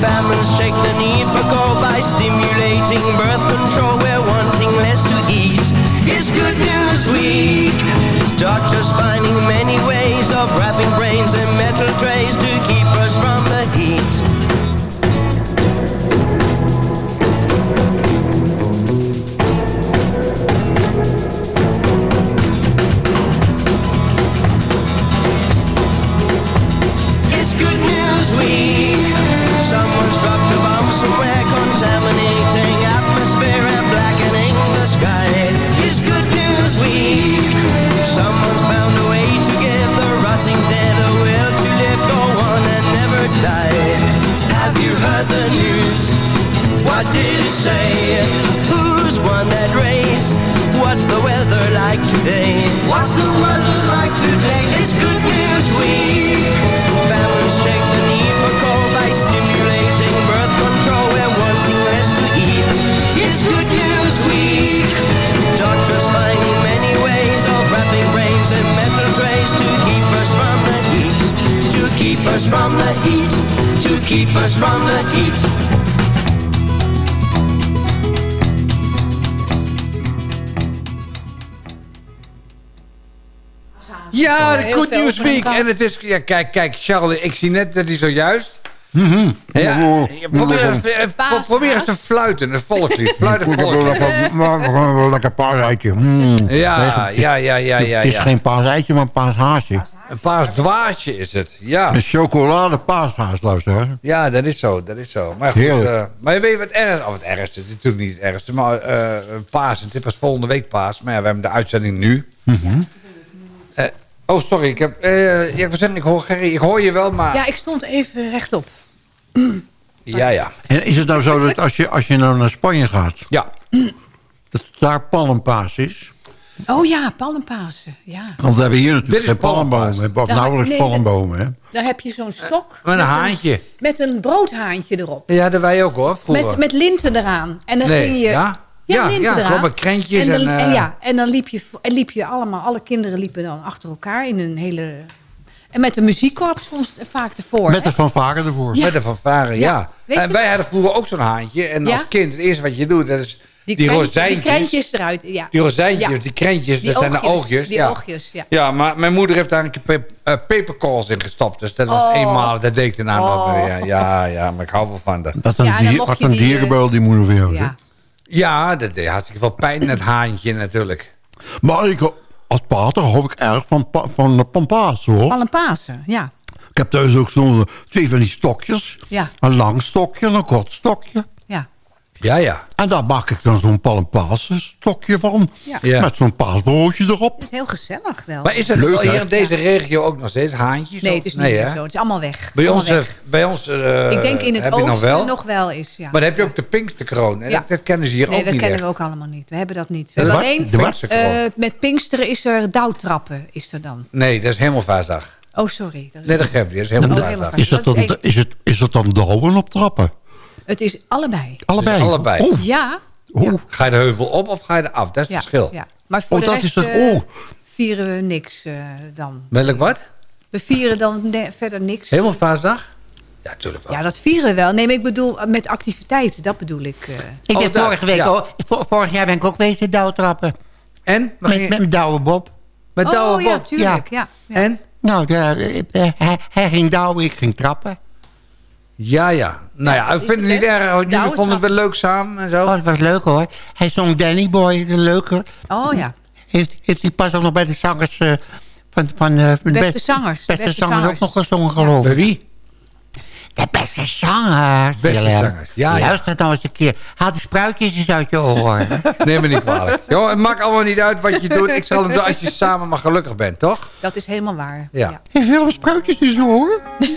Families shake the need for gold by stimulating birth control. We're wanting less to eat. It's Good News Week. Doctors finding many ways of wrapping brains in metal trays to keep us from the the news? What did it say? Who's won that race? What's the weather like today? What's the weather like today? It's Good News Week. Families check the need for coal by stimulating birth control. We're wanting less to eat. It's Good News Week. Doctors finding many ways of wrapping brains in metal trays to keep us from the heat. To keep us from the heat. To keep us from the heat. Ja, de Good News Week. En het is, ja, kijk, kijk, Charles, ik zie net dat hij zojuist... Mhm. Ja, ja, probeer, eh, eens te fluiten, een volkslied. Fluit een Ik heb wel volkslied. lekker, maar we gaan wel lekker paaseitje. Mm. Ja, ja, ja, ja, ja. Het is geen paaseitje, maar een paashaasje. Een paas dwaasje is het, ja. Een chocolade paashaas, luister. Ja, dat is zo, dat is zo. Maar goed, Heerlijk. eh, maar je weet wat erg, of het ergste, het is natuurlijk niet het ergste, maar eh paas, het is pas volgende week paas, maar ja, we hebben de uitzending nu. Mhm. Eh, oh, sorry, ik heb, eh, ik hoor Gerry, ik hoor je wel, maar... Ja, ik stond even rechtop. ja. ja. En is het nou zo dat als je, als je nou naar Spanje gaat... Ja. dat daar palmpaas is? Oh ja, palmpasen. Ja. Want we hebben hier natuurlijk geen palmbomen. We hebben ook nauwelijks nee, palmbomen. Hè? Dan heb je zo'n stok. Met een haantje. Met een broodhaantje erop. Ja, dat wij ook hoor, vroeger. Met, met linten eraan. En dan Nee, ging je... ja? Ja, Ja, klopt, krentjes En, dan, en, eh, en ja, en dan liep je, en liep je allemaal... Alle kinderen liepen dan achter elkaar in een hele... En met een muziekkorps soms vaak ervoor. Met een fanfare ervoor. Ja. Met een fanfare, ja. Ja, En je wij hadden vroeger ook zo'n haantje. En Ja? als kind, het eerste wat je doet, dat is die, krentjes- rozijntjes. Die krentjes eruit, ja. Die rozijntjes, Ja. die krentjes, Die dat zijn de oogjes, die ja. oogjes, ja. Ja, maar mijn moeder heeft daar een keer pe eh, peperkorrels in gestopt. Dus dat was Oh. eenmaal, dat deed ik daarna nog. Oh. Ja, ja, ja, maar ik hou wel van dat. Wat een, Ja, wat een die, eh, dierenbeul die moeder van jou. Ja. Ja, dat deed hartstikke veel pijn, het haantje natuurlijk. Maar ik, als pater hou ik erg van, van de pampaas hoor. Palmpasen, ja. Ik heb thuis ook zo'n twee van die stokjes. Ja. Een lang stokje en een kort stokje. Ja. Ja. En daar maak ik dan zo'n palmpaas stokje van. Ja. Ja. Met zo'n paasbroodje erop. Het is heel gezellig wel. Maar is het Leuk, wel hè? hier in deze regio ook nog steeds haantjes? nee, het is niet meer hè? zo. Het is allemaal weg. Bij Allemaal ons, eh, weg. bij ons eh, Ik denk in het heb je oosten nog wel. nog wel is, ja. Maar dan heb je ook de Pinksterkroon. En dat, dat kennen ze hier nee, ook dat niet kennen echt. we ook allemaal niet. We hebben dat niet. We De hebben alleen, eh, met Pinksteren is er douwtrappen, is er dan. Nee, dat is helemaal vaasdag. Oh, sorry. Dat is- Nee, dat geeft niet. Dat is helemaal Oh, vaasdag. helemaal Is het, Dat dan, is, het, is het dan douwen op trappen? Het is allebei. Allebei? Dus allebei. Oh, Ja. oh. Ga je de heuvel op of ga je er af? Dat is ja, het verschil. Ja. Maar voor Oh, de dat rest is het- oh. vieren we niks eh, dan. Welk wat? We vieren dan verder niks. Helemaal vaasdag? Ja, tuurlijk wel. Ja, dat vieren we wel. Nee, maar ik bedoel eh, met activiteiten, dat bedoel ik. eh. Ik Oh, ben vorige week ja. vorig jaar ben ik ook wezen douwtrappen. En? Met, je- met mijn douwe Bob. met douwe oh ja, Bob? tuurlijk. Ja. Ja. En? Nou, de- hij, hij ging douwen, ik ging trappen. Ja, ja. Nou ja, ik vind het het, niet erg. Jullie Nou, vonden het wel leuk samen en zo. Oh, dat was leuk hoor. Hij zong Danny Boy, de leuke. Oh ja. Heeft, heeft hij pas ook nog bij de zangers eh, van, van eh, de beste zangers, Beste, beste zangers, zangers. ook nog gezongen, geloof Bij ik. wie? De beste zangers. Beste Willem. zangers, ja, ja. Luister nou eens een keer. Haal die spruitjes eens uit je oren. Neem me niet kwalijk. Jo, het maakt allemaal niet uit wat je doet. Ik zal hem doen als je samen maar gelukkig bent, toch? Dat is helemaal waar. Ja. Heeft Willem spruitjes in zijn oren?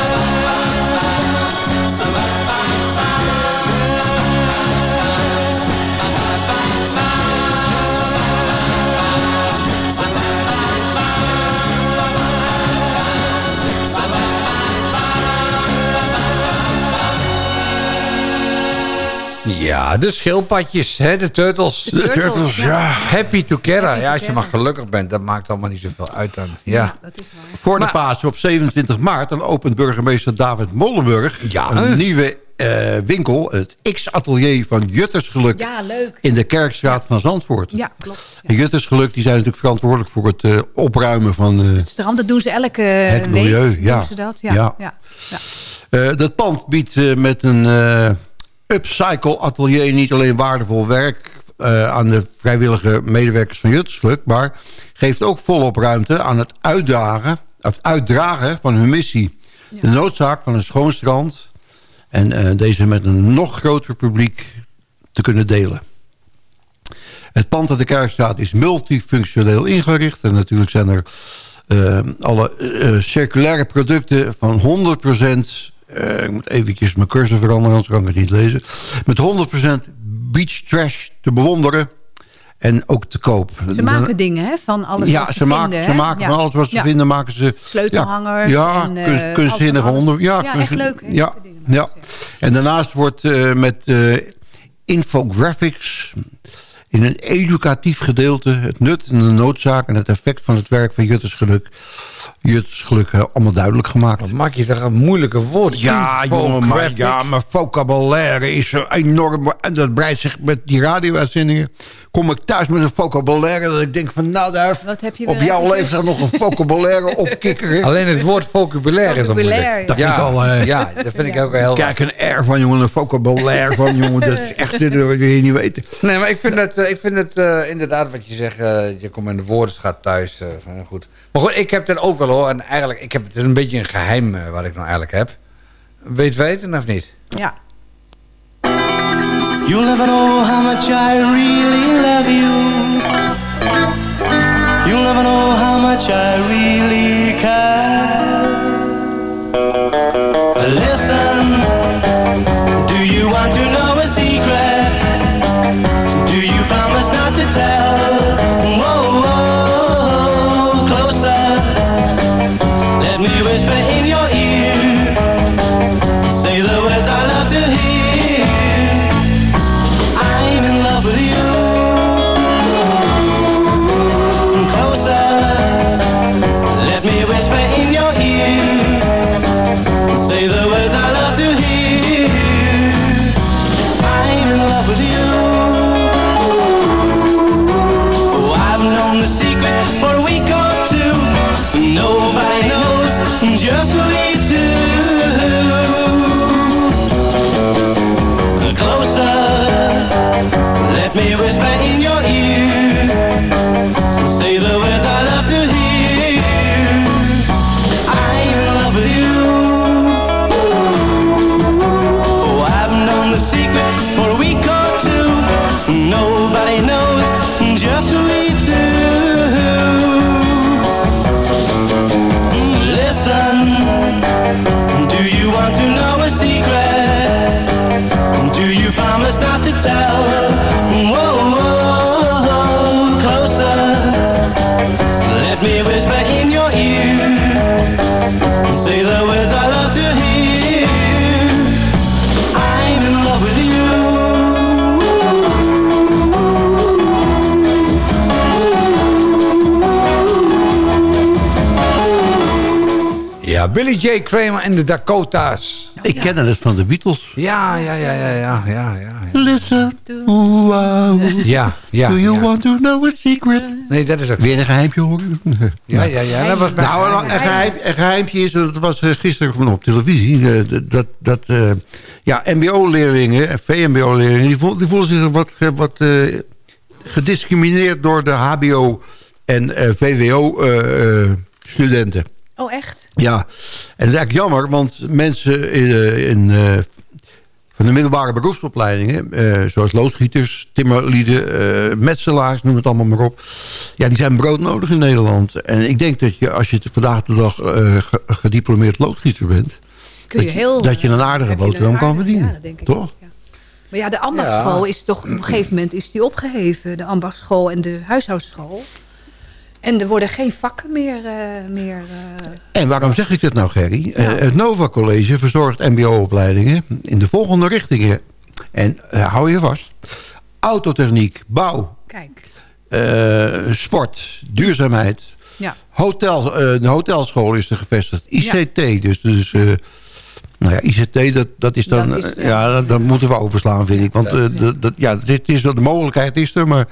Ja, de schildpadjes, hè, de turtles. De turtles, ja. Happy together. Ja, als je maar gelukkig bent, dat maakt allemaal niet zoveel uit dan. Ja. Voor de Pasen op 27 maart dan opent burgemeester David Mollenburg... een nieuwe eh, winkel, het X-atelier van Juttersgeluk... Ja, leuk. in de Kerkstraat van Zandvoort. Ja, klopt. En Juttersgeluk die zijn natuurlijk verantwoordelijk voor het eh, opruimen van... eh, Het strand, dat doen ze elke Het week. milieu, doen ja. Ze dat? Ja. Ja. Ja. Ja. Eh, dat pand biedt eh, met een eh, upcycle atelier niet alleen waardevol werk eh, aan de vrijwillige medewerkers van Juttersgeluk, maar geeft ook volop ruimte aan het uitdagen, het uitdragen van hun missie. De noodzaak van een schoon strand en eh, deze met een nog groter publiek te kunnen delen. Het pand aan de Kerkstraat is multifunctioneel ingericht. En natuurlijk zijn er eh, alle circulaire producten van 100%... eh, ik moet eventjes mijn cursor veranderen, anders kan ik het niet lezen. Met 100% beach trash te bewonderen. En ook te koop. Ze maken dingen hè, van alles ja, wat ze, ze maken, vinden. ze maken Ja. van alles wat ze Ja. vinden, maken ze... Sleutelhangers Ja, en, eh, kunst- kunstzinnige alles- onder... Ja, echt leuk, hè, Ja, ja. En daarnaast wordt eh, met eh, infographics in een educatief gedeelte... het nut en de noodzaak en het effect van het werk van Juttersgeluk... Juttersgeluk eh, allemaal duidelijk gemaakt. Wat maak je toch een moeilijke woord? Ja, jongen, maar, ja, mijn vocabulaire is zo enorm... en dat breidt zich met die radio-uitzendingen... kom ik thuis met een vocabulaire dat ik denk van... nou, daar Wat heb je op jouw leeftijd nog een vocabulaire opkikker. Alleen het woord vocabulaire is al Vocabulaire, moeilijk. Dat ja, al... eh, ja, dat vind ik ook heel... Kijk, een R van, jongen, een vocabulaire van, jongen. Dat is echt, dat wil je niet weten. Nee, maar ik vind het, eh, ik vind het eh, inderdaad wat je zegt. eh, je komt in de woordenschat thuis. eh, goed. Maar goed, ik heb dat ook wel hoor. En eigenlijk, ik heb, het is een beetje een geheim eh, wat ik nou eigenlijk heb. Weet weten of niet? Ja. You'll never know how much I really love you. You'll never know how much I really care. Ja. Billy J. Kramer en de Dakota's. Ik ken het van de Beatles. Ja, ja, ja, ja, ja, ja. ja. Listen. Wow. Ja, ja. Do you ja. want to know a secret? Nee, dat is ook... Weer een geheimpje horen. Ja, ja, ja. Dat was bij Nou, een, een, geheim, een geheimpje is, dat was eh, gisteren van op televisie, eh, dat, dat, eh, ja, mbo-leerlingen en VMBO-leerlingen, die, voel- die voelen zich wat, wat eh, gediscrimineerd door de hbo- en eh, VWO-studenten. Oh, echt? Ja, en dat is eigenlijk jammer, want mensen in, eh, in, eh, van de middelbare beroepsopleidingen... eh, zoals loodgieters, timmerlieden, metselaars, noem het allemaal maar op... ja, die zijn broodnodig in Nederland. En ik denk dat je, als je vandaag de dag eh, ge- gediplomeerd loodgieter bent... Kun je dat, heel, dat je een aardige je boterham kan verdienen. ja, dat denk ik toch? Maar ja, de ambachtschool is toch op een gegeven moment is die opgeheven. De ambachtschool en de huishoudschool. En er worden geen vakken meer... eh, meer eh, En waarom zeg ik dit nou, Gerry? Eh, het Nova College verzorgt mbo-opleidingen in de volgende richtingen. En hou je vast. Autotechniek, bouw, Kijk. sport, duurzaamheid. Ja. Hotel, de hotelschool is er gevestigd. ICT, dus, dus nou ja, ICT, dat, dat is dan... Dat is- ja, dat, dat moeten we overslaan, vind ik. Want dat, dat, ja, dit is, de mogelijkheid is er, maar...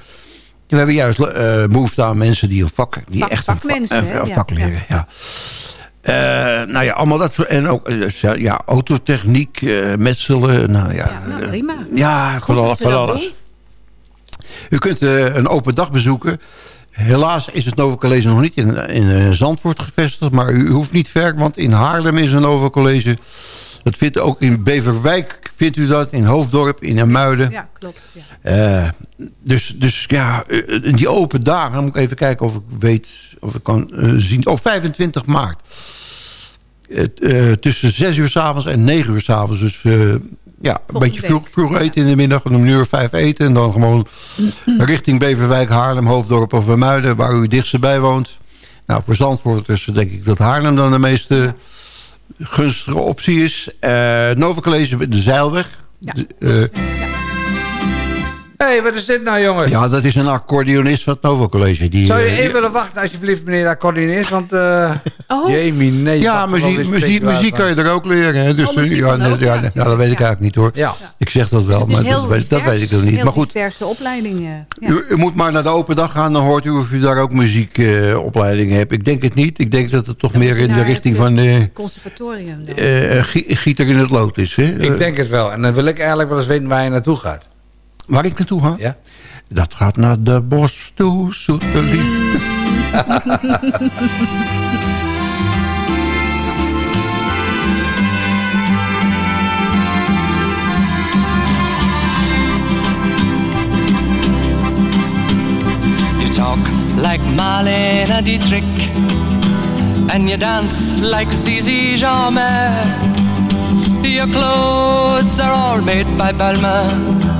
We hebben juist eh behoefte aan mensen die een vak... Die Vak- echt een, vak- vakmensen, een- hè? een Ja, vak leren, ja. Eh, nou ja, allemaal dat soort... En ook eh, ja, autotechniek, eh, metselen, nou ja. nou, prima. Ja, Goed van, alles, van alles. U kunt eh, een open dag bezoeken. Helaas is het Nova College nog niet in, in eh, Zandvoort gevestigd. Maar u hoeft niet ver, want in Haarlem is een Nova College. Dat vindt u ook in Beverwijk, vindt u dat. In Hoofddorp, in Amuiden. Ja, klopt. Ja. Eh, dus, dus ja, eh, in die open dagen, dan moet ik even kijken of ik weet, of ik kan eh, zien. Oh, 25 maart. Tussen 6 uur s'avonds en 9 uur s'avonds. Dus ja, een beetje vroeg, vroeg eten in de middag. Om een uur vijf eten. En dan gewoon richting Beverwijk, Haarlem, Hoofddorp of Muiden. Waar u dichtst bij woont. Nou, voor Zandvoorters denk ik dat Haarlem dan de meeste gunstige optie is. Eh Nova College, de Zeilweg. De, eh, Hé, hey, wat is dit nou, jongens? ja, dat is een accordeonist van het Nova College. Die, Zou je eh, even willen wachten, alsjeblieft, meneer de accordeonist? Want, eh Oh. Jamie, nee. ja, wel muziek, muziek, muziek kan je er ook leren. Hè? Dus, Oh, muziek ja, ja, natuurlijk, dat weet ik ja. eigenlijk niet hoor. Ja. Ik zeg dat wel, Het is maar dat weet, dat weet ik nog niet. Maar goed, diverse opleidingen. Ja. u, u moet maar naar de open dag gaan. Dan hoort u of u daar ook muziekopleidingen hebt. Ik denk het niet. Ik denk dat het toch meer in de richting het, van eh, eh Conservatorium eh, gieter in het lood is. Hè? Ik Eh, denk het wel. En dan wil ik eigenlijk wel eens weten waar je naartoe gaat. Waar ik naartoe ga? Ja? Dat gaat naar de bos toe, zoete liefde. You talk like Marlene Dietrich, and you dance like Zizi Jeanmaire. Your clothes are all made by Balmain,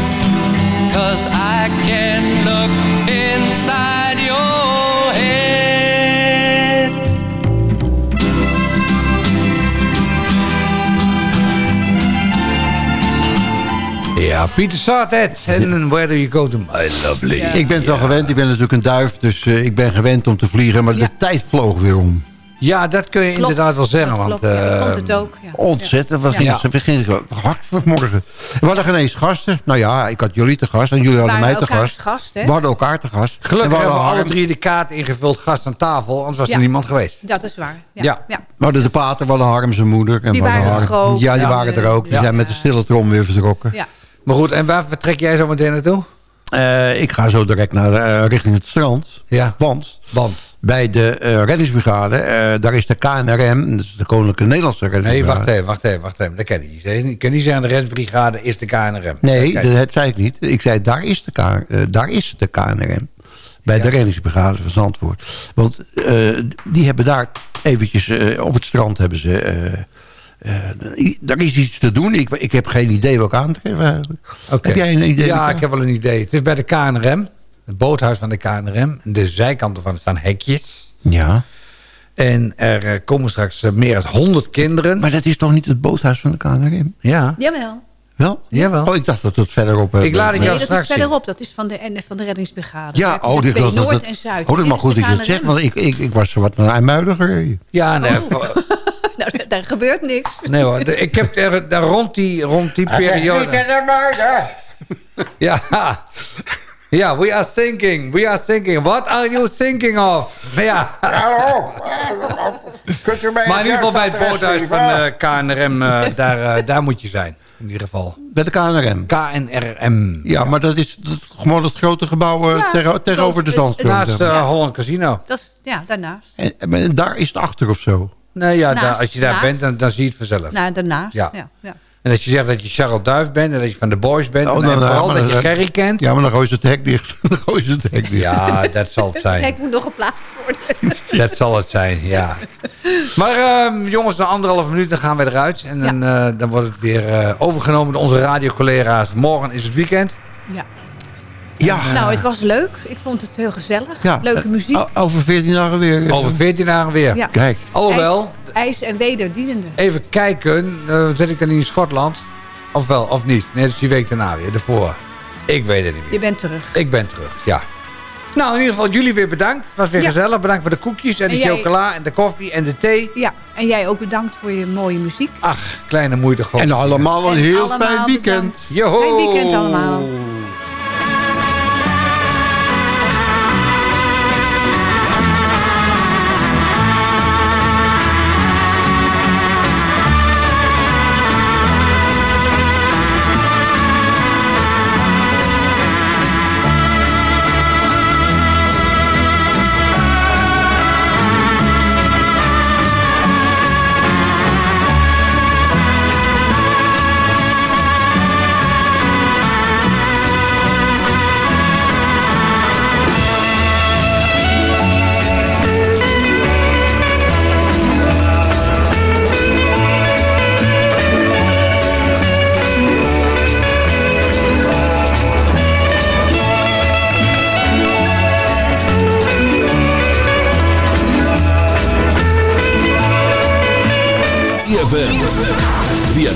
cause I can look inside your head. Ja, Pieter Sartet. En Where Do You Go To My Lovely. Ik ben het wel gewend. Ik ben natuurlijk een duif. Dus eh, ik ben gewend om te vliegen. Maar de tijd vloog weer om. Ja, dat kun je Klopt. inderdaad wel zeggen. Dat Want, ja. Ik eh, vond het ook. Ja. Ontzettend. We Ja. gingen, we gingen hard vanmorgen. We hadden geen eens gasten. Nou ja, ik had jullie te gast. En jullie hadden mij te gast. We hadden elkaar te gast. Gelukkig En we hebben we hadden alle drie de kaart ingevuld, gast aan tafel. Anders was Ja. er niemand geweest. Dat is waar. Ja. Ja. ja. We hadden de pater, we hadden Harm zijn moeder. En Die hadden er Harm- ook. Ja, die waren er ook. Die Ja. zijn met de stille trom weer vertrokken. Ja. Maar goed, en waar vertrek jij zo meteen naartoe? Eh, ik ga zo direct naar, eh, richting het strand. Ja. Want, Want? bij de eh, reddingsbrigade, daar is de KNRM, is de Koninklijke Nederlandse Nee, reddingsbrigade. wacht even, wacht even, wacht even. Dat ken ik niet. Ik kan niet zeggen, de reddingsbrigade is de KNRM. Nee, dat, dat zei ik niet. Ik zei, daar is de, K, daar is de KNRM. Bij de reddingsbrigade van Zandvoort. Want die hebben daar eventjes op het strand hebben ze... eh, eh, is iets te doen. Ik, ik heb geen idee welke aantreffen eigenlijk. Oké. Heb jij een idee? Ja, ik heb wel een idee. Het is bij de KNRM. Het boothuis van de KNRM. De zijkanten van staan hekjes. Ja. En er eh, komen straks eh, meer dan 100 kinderen. Maar dat is toch niet het boothuis van de KNRM? Ja. Jawel. Wel? Jawel. Oh, ik dacht dat het verderop... eh, Ik laat het Nee, jou dat straks is verderop. Dat is van de, van de reddingsbrigade. Ja, oh, dit dat, dat, Noord dat- en Zuid. Oh, dat maar goed dat je het zegt, want ik, ik, ik was wat naar IJmuiden gereden. Ja, nee, Oh. Nou, daar- gebeurt niks. nee hoor. De- Ik heb er, daar rond die, rond die periode... Ja. Ja, we are thinking. We are thinking. What are you thinking of? Ja. Hallo. Kunt u mij Maar in ieder geval bij het boothuis van eh, KNRM, eh, daar, eh, daar moet je zijn. In ieder geval. Bij de KNRM. KNRM. Ja, maar dat is dat, gewoon het grote gebouw eh, Ja, tegenover- tegenover de zandstroom. Naast eh, Holland Casino. Dat is, ja, daarnaast. en, en daar is het achter of zo. Nee, ja, daar, als je daar naast. bent, dan, dan zie je het vanzelf. Nou, daarnaast. Ja. Ja. Ja, En als je zegt dat je Charles Duif bent en dat je van de Boys bent... Oh, en, dan- en vooral dat je Gerry kent... Ja, maar dan gooi je het hek dicht. dan het hek dicht. Ja, dat zal het Het zijn. hek moet nog geplaatst worden. Dat zal het zijn, ja. Maar ehm, jongens, na anderhalf minuut dan gaan we eruit. En dan, eh, dan wordt het weer eh, overgenomen door onze radiocollega's. Morgen is het weekend. Ja. Ja. Nou, het was leuk. Ik vond het heel gezellig. Leuke eh, muziek. Over 14 dagen weer. Eh, over 14 dagen weer. Kijk. Alhoewel. IJs, IJs en wederdienende. Even kijken. Eh, uh, zit ik dan in Schotland? Of wel, of niet? Nee, dat is die week daarna weer. Daarvoor. Ik weet het niet meer. Je bent terug. Ik ben terug, ja. Nou, in ieder geval jullie weer bedankt. Het was weer gezellig. Bedankt voor de koekjes en, de chocola en de koffie en de thee. Ja, en jij ook bedankt voor je mooie muziek. Ach, kleine moeite gewoon. En allemaal een heel fijn weekend. Fijn weekend allemaal.